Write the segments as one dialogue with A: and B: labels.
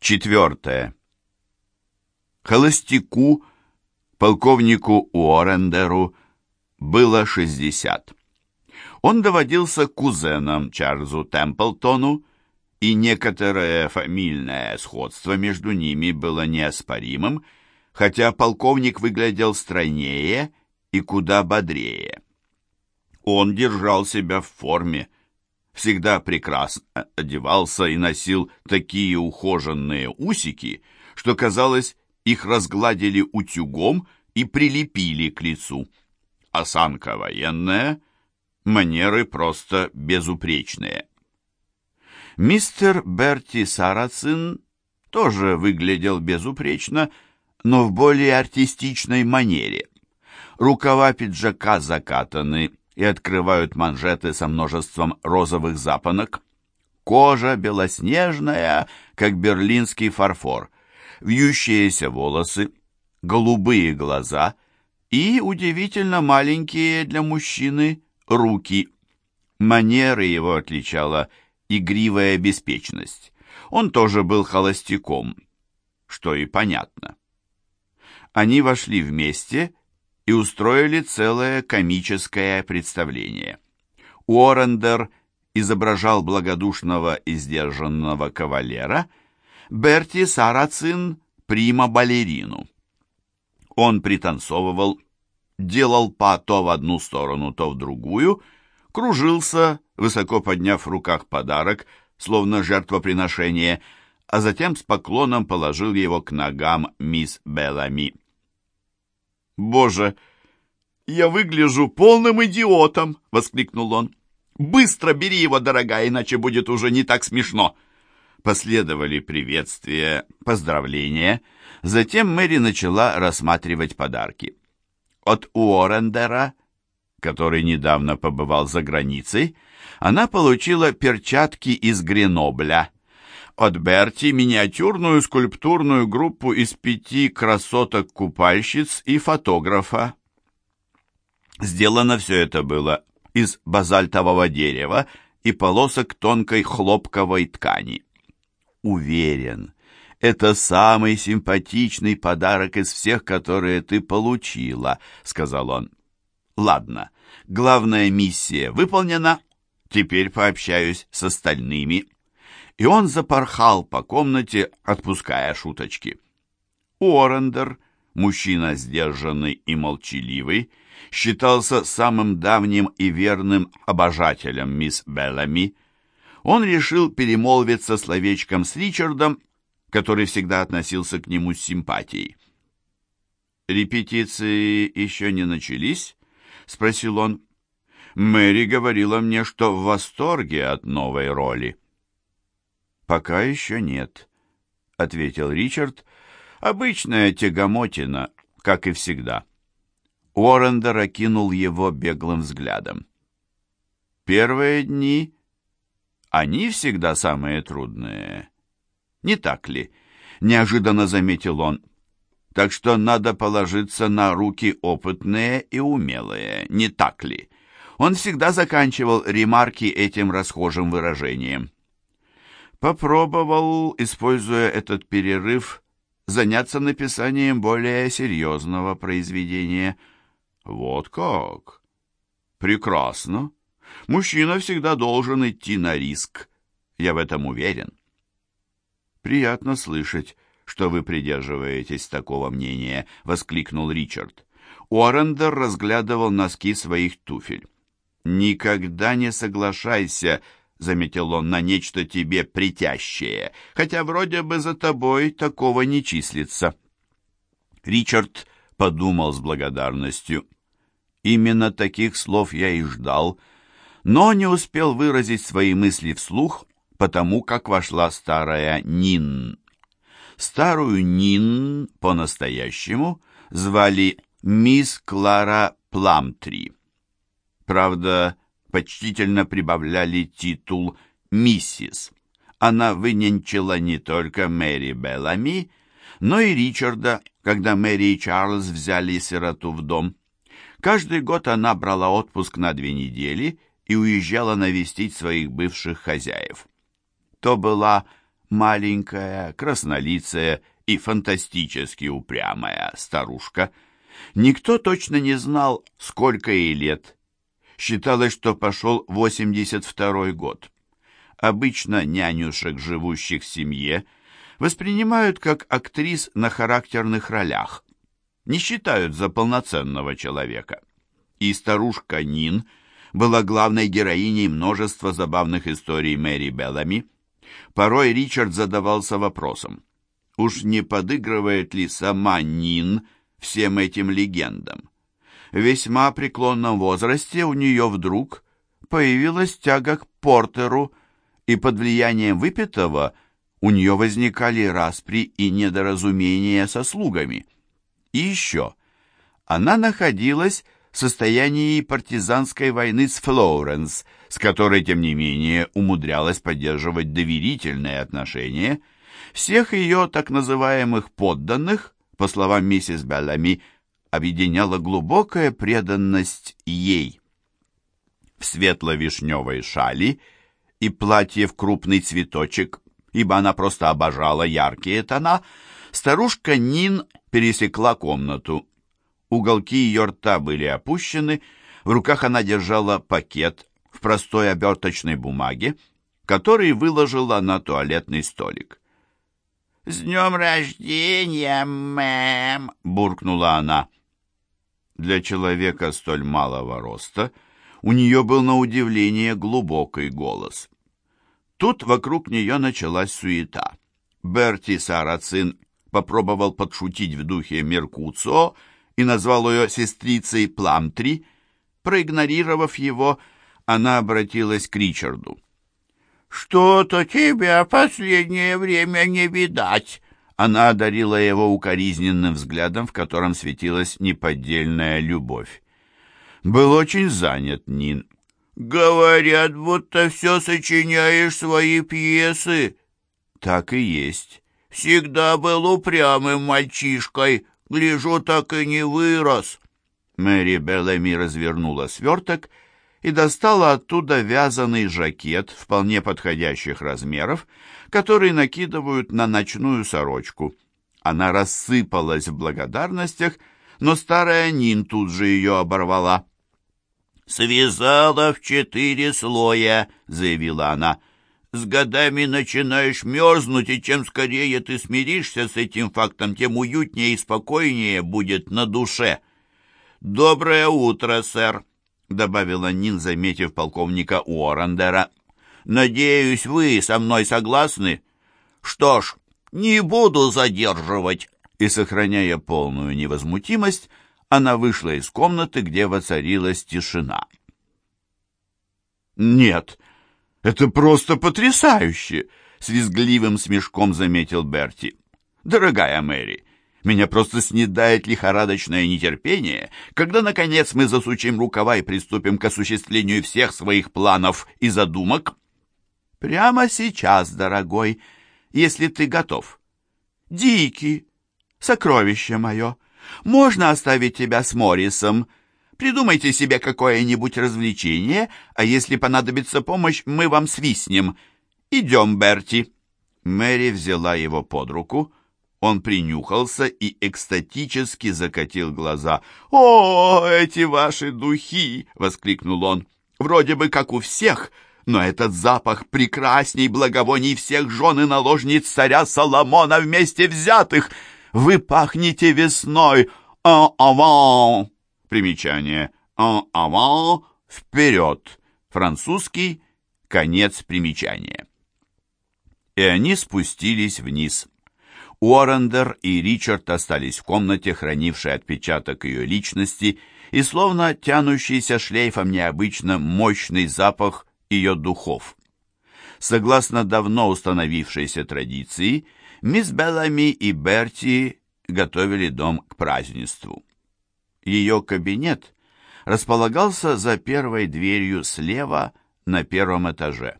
A: Четвертое. Холостяку, полковнику Уоррендеру, было 60. Он доводился кузеном Чарльзу Темплтону, и некоторое фамильное сходство между ними было неоспоримым, хотя полковник выглядел стройнее и куда бодрее. Он держал себя в форме, всегда прекрасно одевался и носил такие ухоженные усики, что, казалось, их разгладили утюгом и прилепили к лицу. Осанка военная, манеры просто безупречные. Мистер Берти Сарацин тоже выглядел безупречно, но в более артистичной манере. Рукава пиджака закатаны и открывают манжеты со множеством розовых запонок. Кожа белоснежная, как берлинский фарфор, вьющиеся волосы, голубые глаза и удивительно маленькие для мужчины руки. Манеры его отличала игривая беспечность. Он тоже был холостяком, что и понятно. Они вошли вместе и устроили целое комическое представление. Уоррендер изображал благодушного и сдержанного кавалера, Берти Сарацин — прима-балерину. Он пританцовывал, делал па то в одну сторону, то в другую, кружился, высоко подняв в руках подарок, словно жертвоприношение, а затем с поклоном положил его к ногам мисс Беллами. «Боже, я выгляжу полным идиотом!» — воскликнул он. «Быстро бери его, дорогая, иначе будет уже не так смешно!» Последовали приветствия, поздравления. Затем Мэри начала рассматривать подарки. От Уоррендера, который недавно побывал за границей, она получила перчатки из Гренобля. От Берти миниатюрную скульптурную группу из пяти красоток-купальщиц и фотографа. Сделано все это было из базальтового дерева и полосок тонкой хлопковой ткани. Уверен, это самый симпатичный подарок из всех, которые ты получила, сказал он. Ладно, главная миссия выполнена, Теперь пообщаюсь с остальными». И он запорхал по комнате, отпуская шуточки. Уоррендер, мужчина сдержанный и молчаливый, считался самым давним и верным обожателем мисс Беллами. Он решил перемолвиться словечком с Ричардом, который всегда относился к нему с симпатией. «Репетиции еще не начались?» — спросил он. Мэри говорила мне, что в восторге от новой роли. «Пока еще нет», — ответил Ричард. «Обычная тягомотина, как и всегда». Уоррендер окинул его беглым взглядом. «Первые дни, они всегда самые трудные, не так ли?» — неожиданно заметил он. «Так что надо положиться на руки опытные и умелые, не так ли?» Он всегда заканчивал ремарки этим расхожим выражением. Попробовал, используя этот перерыв, заняться написанием более серьезного произведения. Вот как! Прекрасно! Мужчина всегда должен идти на риск. Я в этом уверен. Приятно слышать, что вы придерживаетесь такого мнения, воскликнул Ричард. Уоррендер разглядывал носки своих туфель. «Никогда не соглашайся», — заметил он, — «на нечто тебе притящее, хотя вроде бы за тобой такого не числится». Ричард подумал с благодарностью. Именно таких слов я и ждал, но не успел выразить свои мысли вслух, потому как вошла старая Нин. Старую Нин по-настоящему звали мисс Клара Пламтри. Правда, почтительно прибавляли титул «миссис». Она выненчила не только Мэри Беллами, но и Ричарда, когда Мэри и Чарльз взяли сироту в дом. Каждый год она брала отпуск на две недели и уезжала навестить своих бывших хозяев. То была маленькая, краснолицая и фантастически упрямая старушка. Никто точно не знал, сколько ей лет. Считалось, что пошел 82-й год. Обычно нянюшек, живущих в семье, воспринимают как актрис на характерных ролях, не считают за полноценного человека. И старушка Нин была главной героиней множества забавных историй Мэри Беллами. Порой Ричард задавался вопросом, уж не подыгрывает ли сама Нин всем этим легендам? Весьма преклонном возрасте у нее вдруг появилась тяга к Портеру, и под влиянием выпитого у нее возникали распри и недоразумения со слугами. И еще, она находилась в состоянии партизанской войны с Флоренс, с которой, тем не менее, умудрялась поддерживать доверительные отношения. Всех ее так называемых «подданных», по словам миссис Беллами, объединяла глубокая преданность ей. В светло-вишневой шали – и платье в крупный цветочек, ибо она просто обожала яркие тона, старушка Нин пересекла комнату. Уголки ее рта были опущены, в руках она держала пакет в простой оберточной бумаге, который выложила на туалетный столик. «С днем рождения, мэм!» — буркнула она. Для человека столь малого роста — у нее был на удивление глубокий голос. Тут вокруг нее началась суета. Берти Сарацин попробовал подшутить в духе Меркуцо и назвал ее сестрицей Пламтри. Проигнорировав его, она обратилась к Ричарду. «Что-то тебя последнее время не видать!» Она одарила его укоризненным взглядом, в котором светилась неподдельная любовь был очень занят, Нин. «Говорят, будто все сочиняешь свои пьесы». «Так и есть. Всегда был упрямым мальчишкой. Гляжу, так и не вырос». Мэри Беллами развернула сверток и достала оттуда вязаный жакет вполне подходящих размеров, который накидывают на ночную сорочку. Она рассыпалась в благодарностях, но старая Нин тут же ее оборвала. «Связала в четыре слоя», — заявила она. «С годами начинаешь мерзнуть, и чем скорее ты смиришься с этим фактом, тем уютнее и спокойнее будет на душе». «Доброе утро, сэр», — добавила Нин, заметив полковника Уоррендера. «Надеюсь, вы со мной согласны?» «Что ж, не буду задерживать». И, сохраняя полную невозмутимость, она вышла из комнаты, где воцарилась тишина. «Нет, это просто потрясающе!» — с визгливым смешком заметил Берти. «Дорогая Мэри, меня просто снедает лихорадочное нетерпение, когда, наконец, мы засучим рукава и приступим к осуществлению всех своих планов и задумок. Прямо сейчас, дорогой, если ты готов. Дикий, сокровище мое!» Можно оставить тебя с Моррисом. Придумайте себе какое-нибудь развлечение, а если понадобится помощь, мы вам свистнем. Идем, Берти». Мэри взяла его под руку. Он принюхался и экстатически закатил глаза. «О, эти ваши духи!» — воскликнул он. «Вроде бы как у всех, но этот запах прекрасней благовоний всех жен и наложниц царя Соломона вместе взятых!» Вы пахнете весной. Avant. Примечание. Avant. Вперед. Французский. Конец примечания. И они спустились вниз. Уоррендер и Ричард остались в комнате, хранившей отпечаток ее личности, и словно тянущийся шлейфом необычно мощный запах ее духов. Согласно давно установившейся традиции, Мисс Беллами и Берти готовили дом к празднеству. Ее кабинет располагался за первой дверью слева на первом этаже.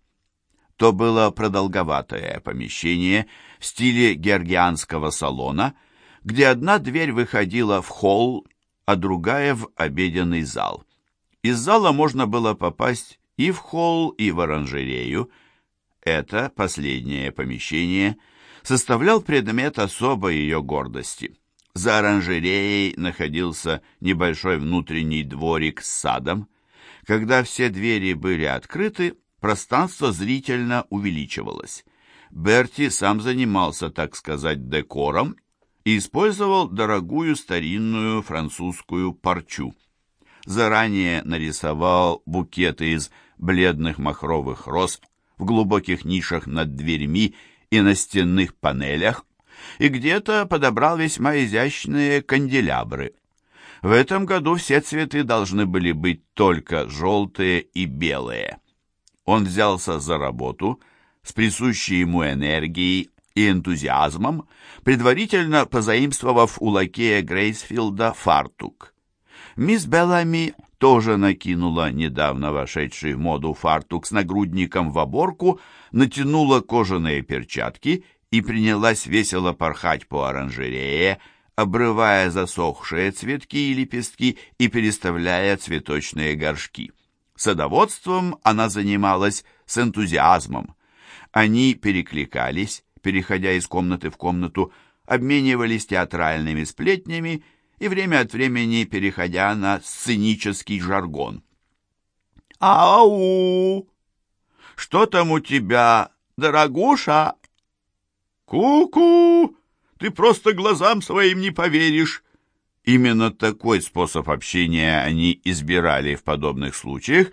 A: То было продолговатое помещение в стиле георгианского салона, где одна дверь выходила в холл, а другая в обеденный зал. Из зала можно было попасть и в холл, и в оранжерею, Это последнее помещение составлял предмет особой ее гордости. За оранжереей находился небольшой внутренний дворик с садом. Когда все двери были открыты, пространство зрительно увеличивалось. Берти сам занимался, так сказать, декором и использовал дорогую старинную французскую парчу. Заранее нарисовал букеты из бледных махровых роз в глубоких нишах над дверьми и на стенных панелях, и где-то подобрал весьма изящные канделябры. В этом году все цветы должны были быть только желтые и белые. Он взялся за работу с присущей ему энергией и энтузиазмом, предварительно позаимствовав у лакея Грейсфилда фартук. Мисс Беллами тоже накинула недавно вошедший в моду фартук с нагрудником в оборку, натянула кожаные перчатки и принялась весело порхать по оранжерее, обрывая засохшие цветки и лепестки и переставляя цветочные горшки. Садоводством она занималась с энтузиазмом. Они перекликались, переходя из комнаты в комнату, обменивались театральными сплетнями и время от времени переходя на сценический жаргон. «Ау! Что там у тебя, дорогуша?» «Ку-ку! Ты просто глазам своим не поверишь!» Именно такой способ общения они избирали в подобных случаях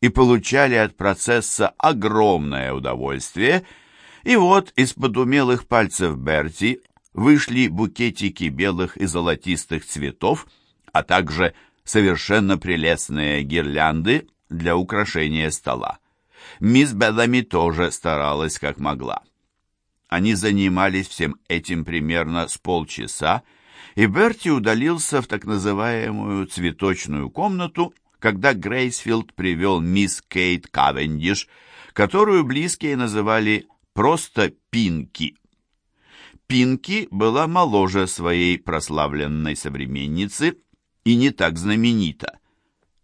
A: и получали от процесса огромное удовольствие. И вот из-под умелых пальцев Берти вышли букетики белых и золотистых цветов, а также совершенно прелестные гирлянды для украшения стола. Мисс Беллами тоже старалась как могла. Они занимались всем этим примерно с полчаса, и Берти удалился в так называемую цветочную комнату, когда Грейсфилд привел мисс Кейт Кавендиш, которую близкие называли просто Пинки. Пинки была моложе своей прославленной современницы и не так знаменита.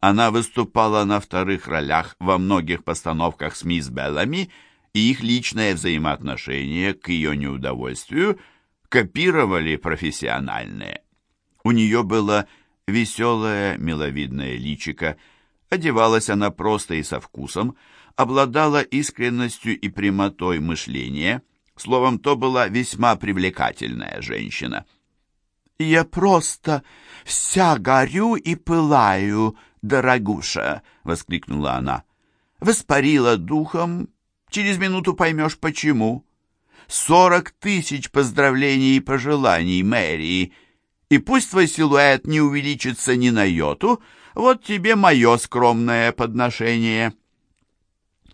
A: Она выступала на вторых ролях во многих постановках с мисс Беллами, и их личное взаимоотношение к ее неудовольствию копировали профессиональные. У нее было веселое, миловидное личико, одевалась она просто и со вкусом, обладала искренностью и прямотой мышления – Словом, то была весьма привлекательная женщина. «Я просто вся горю и пылаю, дорогуша!» — воскликнула она. «Воспарила духом. Через минуту поймешь, почему. Сорок тысяч поздравлений и пожеланий, Мэри. И пусть твой силуэт не увеличится ни на йоту, вот тебе мое скромное подношение».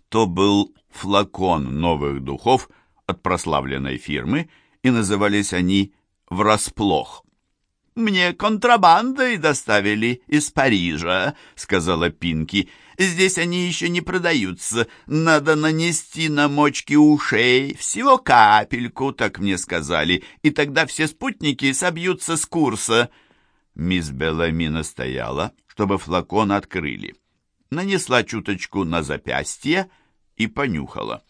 A: То был флакон новых духов — от прославленной фирмы, и назывались они «Врасплох». «Мне контрабандой доставили из Парижа», — сказала Пинки. «Здесь они еще не продаются. Надо нанести на мочки ушей всего капельку, так мне сказали, и тогда все спутники собьются с курса». Мисс Беллами настояла, чтобы флакон открыли. Нанесла чуточку на запястье и понюхала.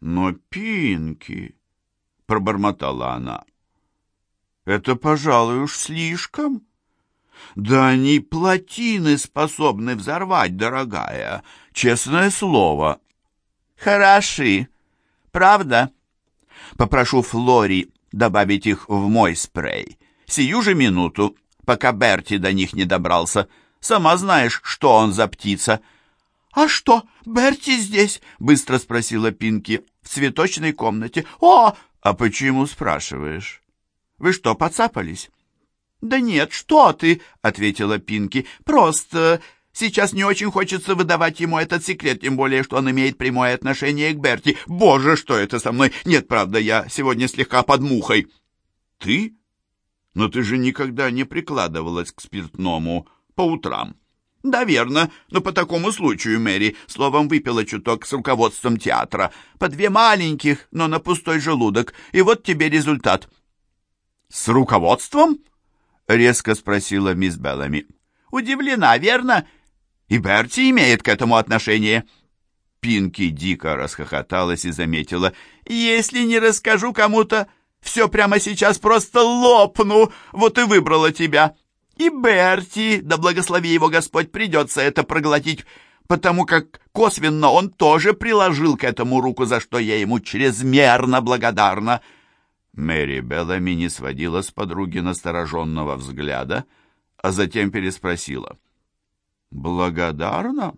A: «Но, Пинки!» — пробормотала она. «Это, пожалуй, уж слишком. Да они плотины способны взорвать, дорогая, честное слово». «Хороши, правда?» «Попрошу Флори добавить их в мой спрей. Сию же минуту, пока Берти до них не добрался. Сама знаешь, что он за птица». «А что, Берти здесь?» — быстро спросила Пинки в цветочной комнате. «О!» «А почему спрашиваешь? Вы что, поцапались?» «Да нет, что ты!» — ответила Пинки. «Просто сейчас не очень хочется выдавать ему этот секрет, тем более, что он имеет прямое отношение к Берти. Боже, что это со мной? Нет, правда, я сегодня слегка под мухой». «Ты? Но ты же никогда не прикладывалась к спиртному по утрам». «Да, верно, но по такому случаю, Мэри, словом, выпила чуток с руководством театра. По две маленьких, но на пустой желудок. И вот тебе результат». «С руководством?» — резко спросила мисс Беллами. «Удивлена, верно? И Берти имеет к этому отношение». Пинки дико расхохоталась и заметила. «Если не расскажу кому-то, все прямо сейчас просто лопну. Вот и выбрала тебя. И Берти, да благослови его Господь, придется это проглотить, потому как косвенно он тоже приложил к этому руку, за что я ему чрезмерно благодарна». Мэри Беллами не сводила с подруги настороженного взгляда, а затем переспросила. «Благодарна?»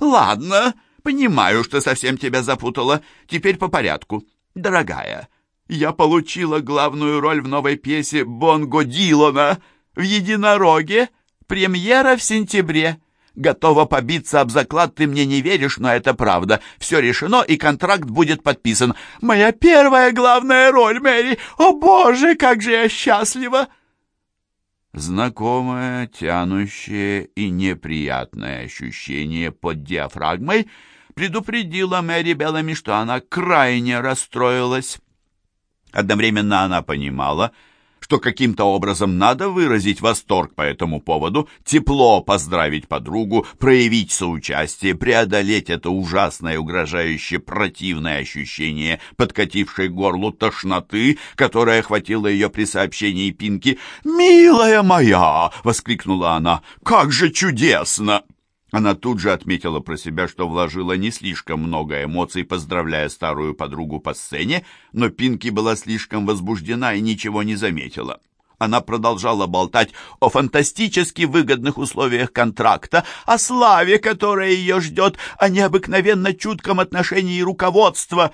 A: «Ладно, понимаю, что совсем тебя запутала. Теперь по порядку. Дорогая, я получила главную роль в новой пьесе Бонго Дилона в «Единороге». Премьера в сентябре. Готова побиться об заклад, ты мне не веришь, но это правда. Все решено, и контракт будет подписан. Моя первая главная роль, Мэри. О, боже, как же я счастлива!» Знакомое, тянущее и неприятное ощущение под диафрагмой предупредило Мэри Беллами, что она крайне расстроилась. Одновременно она понимала, что каким-то образом надо выразить восторг по этому поводу, тепло поздравить подругу, проявить соучастие, преодолеть это ужасное, угрожающее, противное ощущение, подкатившей горлу тошноты, которое охватило ее при сообщении Пинки. «Милая моя!» — воскликнула она. «Как же чудесно!» Она тут же отметила про себя, что вложила не слишком много эмоций, поздравляя старую подругу по сцене, но Пинки была слишком возбуждена и ничего не заметила. Она продолжала болтать о фантастически выгодных условиях контракта, о славе, которая ее ждет, о необыкновенно чутком отношении руководства.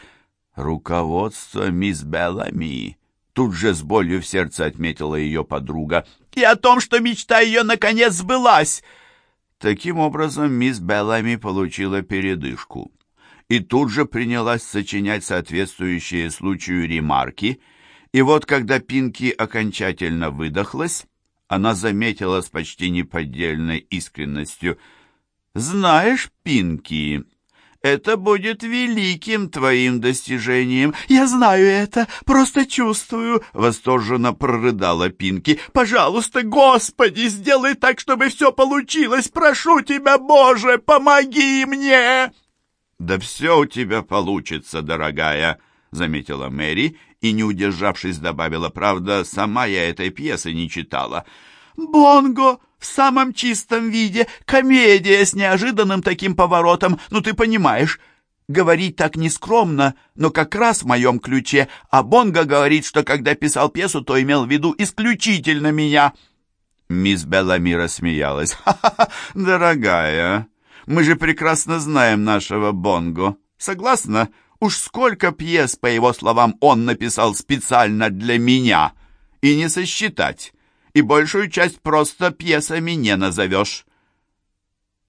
A: «Руководство мисс Беллами», — тут же с болью в сердце отметила ее подруга, «и о том, что мечта ее наконец сбылась». Таким образом, мисс Беллами получила передышку и тут же принялась сочинять соответствующие случаю ремарки, и вот когда Пинки окончательно выдохлась, она заметила с почти неподдельной искренностью, «Знаешь, Пинки, это будет великим твоим достижением. Я знаю это, просто чувствую, восторженно прорыдала Пинки. Пожалуйста, Господи, сделай так, чтобы все получилось. Прошу тебя, Боже, помоги мне. Да все у тебя получится, дорогая, заметила Мэри и, не удержавшись, добавила, правда, сама я этой пьесы не читала. Бонго в самом чистом виде, комедия с неожиданным таким поворотом, ну ты понимаешь. Говорить так нескромно, но как раз в моем ключе, а Бонго говорит, что когда писал пьесу, то имел в виду исключительно меня». Мисс Беллами смеялась. «Ха-ха-ха, дорогая, мы же прекрасно знаем нашего Бонго. Согласна? Уж сколько пьес, по его словам, он написал специально для меня. И не сосчитать и большую часть просто пьесами не назовешь.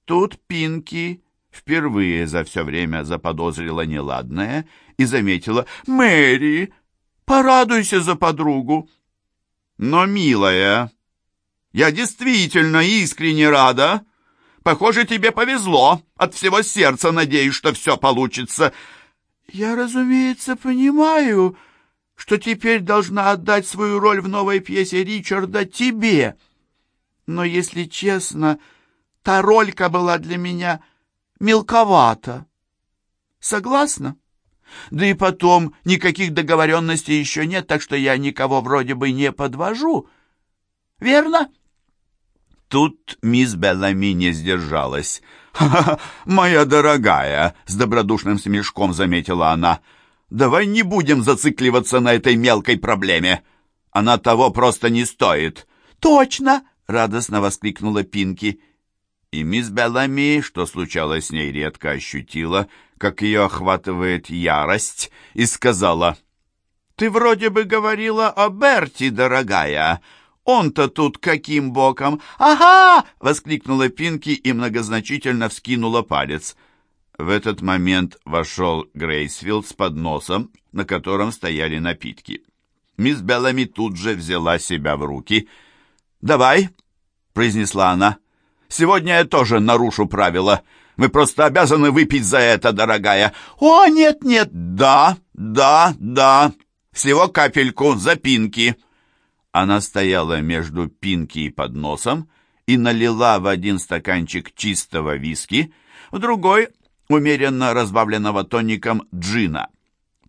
A: Тут Пинки впервые за все время заподозрила неладное и заметила «Мэри, порадуйся за подругу». «Но, милая, я действительно искренне рада. Похоже, тебе повезло. От всего сердца надеюсь, что все получится». «Я, разумеется, понимаю», что теперь должна отдать свою роль в новой пьесе Ричарда тебе. Но, если честно, та ролька была для меня мелковата. Согласна? Да и потом, никаких договоренностей еще нет, так что я никого вроде бы не подвожу. Верно? Тут мисс Беллами не сдержалась. «Ха-ха, моя дорогая!» — с добродушным смешком заметила она — Давай не будем зацикливаться на этой мелкой проблеме. Она того просто не стоит». «Точно!» — радостно воскликнула Пинки. И мисс Беллами, что случалось с ней редко, ощутила, как ее охватывает ярость, и сказала, «Ты вроде бы говорила о Берти, дорогая. Он-то тут каким боком?» «Ага!» — воскликнула Пинки и многозначительно вскинула палец. В этот момент вошел Грейсфилд с подносом, на котором стояли напитки. Мисс Беллами тут же взяла себя в руки. «Давай», — произнесла она, — «сегодня я тоже нарушу правила. Мы просто обязаны выпить за это, дорогая». «О, нет-нет, да, да, да, всего капельку, за Пинки». Она стояла между Пинки и подносом и налила в один стаканчик чистого виски, в другой умеренно разбавленного тоником джина.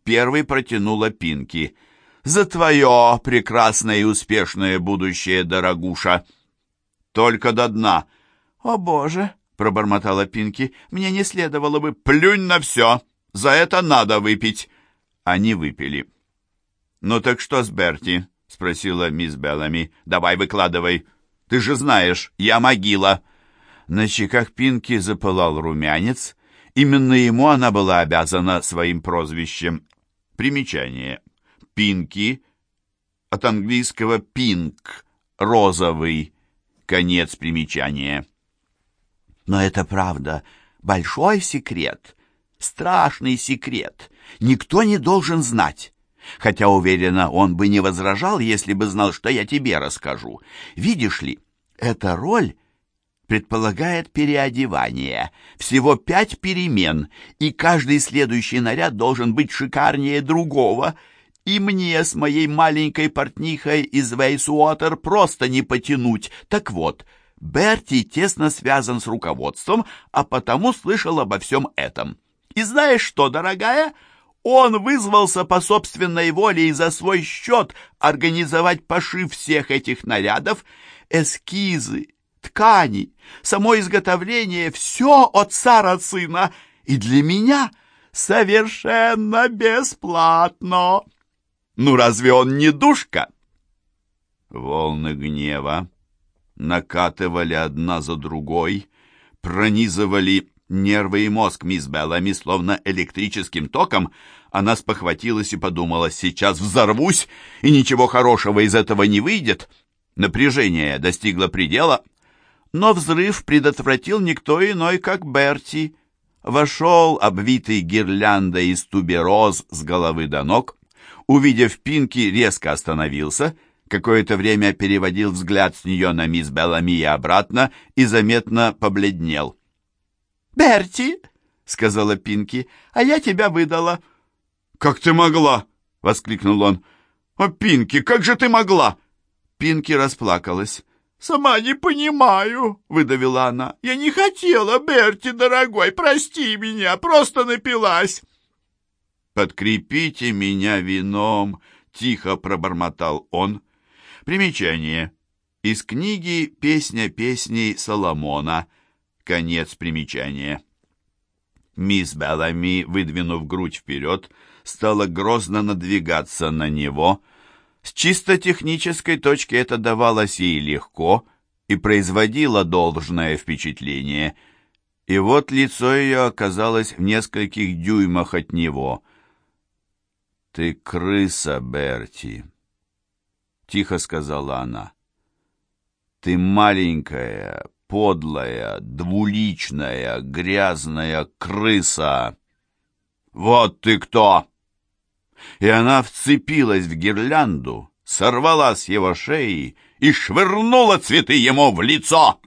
A: Первый протянула Пинки. «За твое прекрасное и успешное будущее, дорогуша!» «Только до дна!» «О, Боже!» — пробормотала Пинки. «Мне не следовало бы...» «Плюнь на все! За это надо выпить!» Они выпили. «Ну так что с Берти?» — спросила мисс Беллами. «Давай выкладывай. Ты же знаешь, я могила». На щеках Пинки запылал румянец. Именно ему она была обязана своим прозвищем. Примечание. Пинки от английского «пинк» — розовый. Конец примечания. Но это правда большой секрет, страшный секрет. Никто не должен знать. Хотя, уверена, он бы не возражал, если бы знал, что я тебе расскажу. Видишь ли, эта роль предполагает переодевание. Всего пять перемен, и каждый следующий наряд должен быть шикарнее другого. И мне с моей маленькой портнихой из Вейсуотер просто не потянуть. Так вот, Берти тесно связан с руководством, а потому слышал обо всем этом. И знаешь что, дорогая, он вызвался по собственной воле и за свой счет организовать пошив всех этих нарядов, эскизы, ткани, само изготовление, все от сарацина, и для меня совершенно бесплатно. Ну разве он не душка? Волны гнева накатывали одна за другой, пронизывали нервы и мозг мисс Беллами словно электрическим током. Она спохватилась и подумала, сейчас взорвусь, и ничего хорошего из этого не выйдет. Напряжение достигло предела, но взрыв предотвратил никто иной, как Берти. Вошел, обвитый гирляндой из тубероз с головы до ног. Увидев Пинки, резко остановился — какое-то время переводил взгляд с нее на мисс Беллами и обратно и заметно побледнел. «Берти!» — сказала Пинки. «А я тебя выдала». «Как ты могла?» — воскликнул он. «О, Пинки, как же ты могла?» Пинки расплакалась. «Сама не понимаю», — выдавила она. «Я не хотела, Берти, дорогой, прости меня, просто напилась». «Подкрепите меня вином», — тихо пробормотал он. Примечание. Из книги «Песня песней Соломона». Конец примечания. Мисс Беллами, выдвинув грудь вперед, стала грозно надвигаться на него. С чисто технической точки это давалось ей легко и производило должное впечатление. И вот лицо ее оказалось в нескольких дюймах от него. «Ты крыса, Берти!» — тихо сказала она. «Ты маленькая, подлая, двуличная, грязная крыса! Вот ты кто!» И она вцепилась в гирлянду, сорвала с его шеи и швырнула цветы ему в лицо.